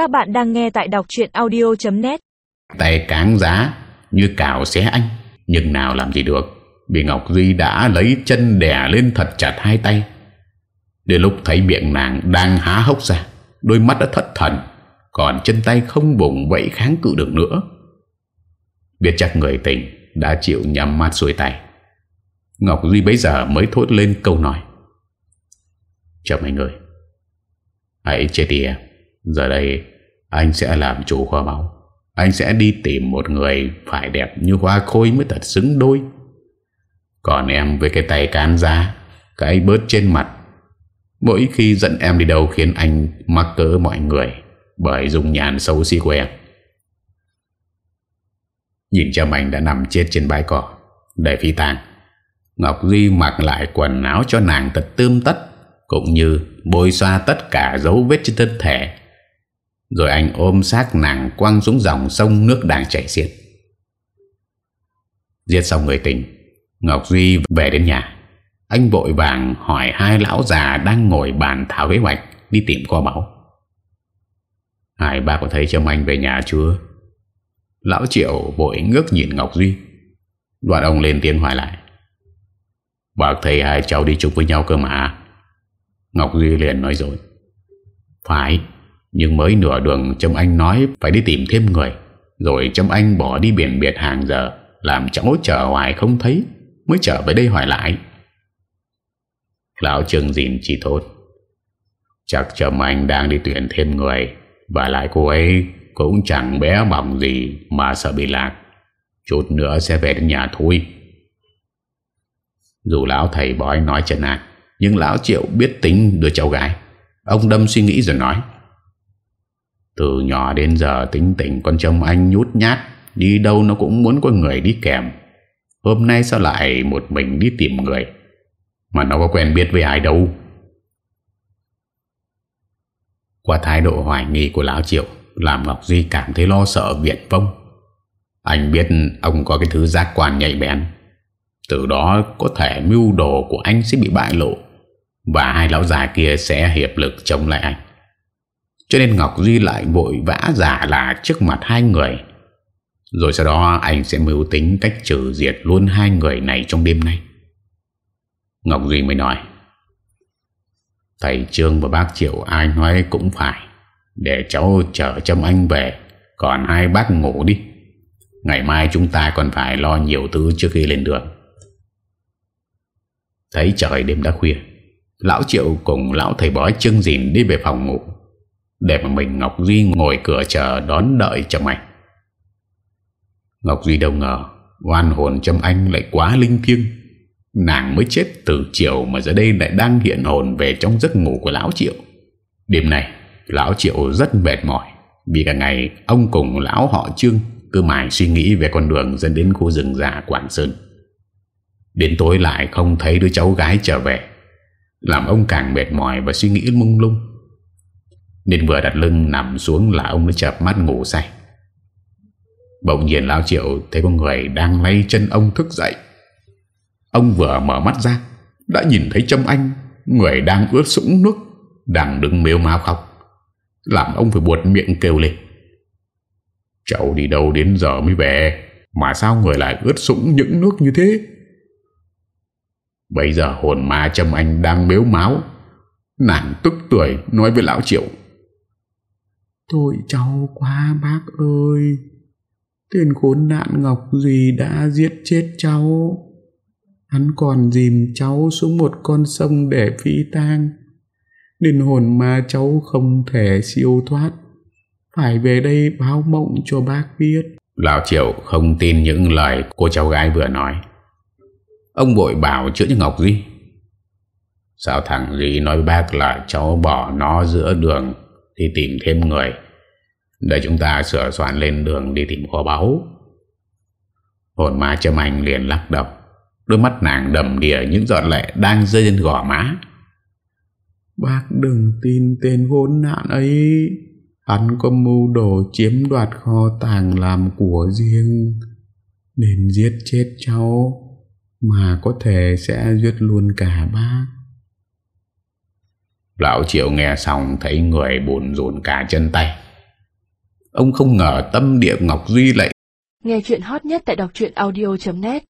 Các bạn đang nghe tại đọc chuyện audio.net Tay cáng giá, như cào xé anh. Nhưng nào làm gì được Vì Ngọc Duy đã lấy chân đè lên thật chặt hai tay. Đến lúc thấy miệng nàng đang há hốc ra, Đôi mắt đã thất thần, Còn chân tay không bụng vậy kháng cự được nữa. Biết chắc người tình Đã chịu nhắm mắt xuôi tay. Ngọc Duy bấy giờ mới thốt lên câu nói. Chào mấy người. Hãy chết đi em. Giờ đây, anh sẽ làm chủ khoa máu Anh sẽ đi tìm một người Phải đẹp như hoa khôi mới thật xứng đôi. Còn em với cái tay cán ra Cái bớt trên mặt. Mỗi khi dẫn em đi đâu Khiến anh mắc cỡ mọi người Bởi dùng nhàn xấu xí của em. Nhìn Trâm Anh đã nằm chết trên bãi cỏ Để phi tàng Ngọc Duy mặc lại quần áo cho nàng thật tươm tất, Cũng như bôi xoa tất cả dấu vết trên thân thể. Rồi anh ôm xác nàng quăng xuống dòng sông nước đang chảy xiết Giết xong người tình Ngọc Duy về đến nhà Anh vội vàng hỏi hai lão già đang ngồi bàn thảo kế hoạch đi tìm kho báu. Hai ba có thấy chồng anh về nhà chưa? Lão Triệu vội ngước nhìn Ngọc Duy. Đoạn ông lên tiếng hỏi lại. Bác thầy hai cháu đi chung với nhau cơ mà. Ngọc Duy liền nói rồi. Phải, nhưng mới nửa đường Trâm Anh nói phải đi tìm thêm người. Rồi Trâm Anh bỏ đi biển biệt hàng giờ, làm cháu chờ hoài không thấy, mới trở về đây hỏi lại. Lão Trương dìn chỉ thốt, Chắc Trâm Anh đang đi tuyển thêm người, và lại cô ấy cũng chẳng bé bỏng gì mà sợ bị lạc. Chút nữa sẽ về đến nhà thôi. Dù lão thầy bói nói chân an Nhưng lão triệu biết tính đứa cháu gái Ông đâm suy nghĩ rồi nói từ nhỏ đến giờ tính tình con chồng anh nhút nhát, Đi đâu nó cũng muốn có người đi kèm. Hôm nay sao lại một mình đi tìm người? Mà nó có quen biết với ai đâu. Qua thái độ hoài nghi của Lão Triệu, Làm Ngọc Duy cảm thấy lo sợ Viện Vông. Anh biết ông có cái thứ giác quan nhạy bén. Từ đó có thể mưu đồ của anh sẽ bị bại lộ, Và hai lão già kia sẽ hiệp lực chống lại anh. Cho nên Ngọc Duy lại vội vã giả là trước mặt hai người. Rồi sau đó anh sẽ mưu tính cách trừ diệt luôn hai người này trong đêm nay. Ngọc Duy mới nói, Thầy Trương và bác Triệu ai nói cũng phải. Để cháu chở trong anh về, Còn hai bác ngủ đi. Ngày mai chúng ta còn phải lo nhiều thứ trước khi lên đường. Thấy trời đêm đã khuya, Lão Triệu cùng lão thầy bói trưng dìn đi về phòng ngủ. Để mà mình Ngọc Duy ngồi cửa chờ đón đợi chồng anh Ngọc Duy đâu ngờ, Oan hồn trong anh lại quá linh thiêng. Nàng mới chết từ chiều Mà giờ đây lại đang hiện hồn Về trong giấc ngủ của lão Triệu. Đêm này Lão Triệu rất mệt mỏi, Vì cả ngày ông cùng lão họ Trương Cứ mãi suy nghĩ về con đường dẫn đến khu rừng già Quảng Sơn. Đến tối lại không thấy đứa cháu gái trở về. Làm ông càng mệt mỏi và suy nghĩ mông lung. Nên vừa đặt lưng nằm xuống là ông đã chập mắt ngủ say. Bỗng nhiên Lão Triệu thấy con người đang lay chân ông thức dậy. Ông vừa mở mắt ra, Đã nhìn thấy Trâm Anh, Người đang ướt sũng nước, Đang đứng mếu mau khóc. Làm ông phải buột miệng kêu lên. Cháu đi đâu đến giờ mới về? Mà sao người lại ướt sũng những nước như thế? Bây giờ hồn ma Trâm Anh đang mếu máu Nàng tức tuổi nói với lão triệu tội cháu quá, bác ơi. Tên khốn nạn Ngọc gì đã giết chết cháu? Hắn còn dìm cháu xuống một con sông để phi tang. Linh hồn mà cháu không thể siêu thoát. Phải về đây báo mộng cho bác biết. Lão Triệu không tin những lời cô cháu gái vừa nói. Ông vội bảo chữa cho Ngọc Duy. Sao thằng Duy nói bác là cháu bỏ nó giữa đường, Đi tìm thêm người. Để chúng ta sửa soạn lên đường đi tìm kho báu. Hồn ma châm anh liền lắc đầu. Đôi mắt nàng đầm đìa những giọt lệ đang rơi lên gò má. Bác đừng tin tên hôn nạn ấy. Hắn có mưu đồ chiếm đoạt kho tàng làm của riêng. Nên giết chết cháu, mà có thể sẽ giết luôn cả bác. Lão Triệu nghe xong thấy người buồn rùn cả chân tay. Ông không ngờ tâm địa Ngọc Duy lại Nghe chuyện hot nhất tại đọc truyện audio.net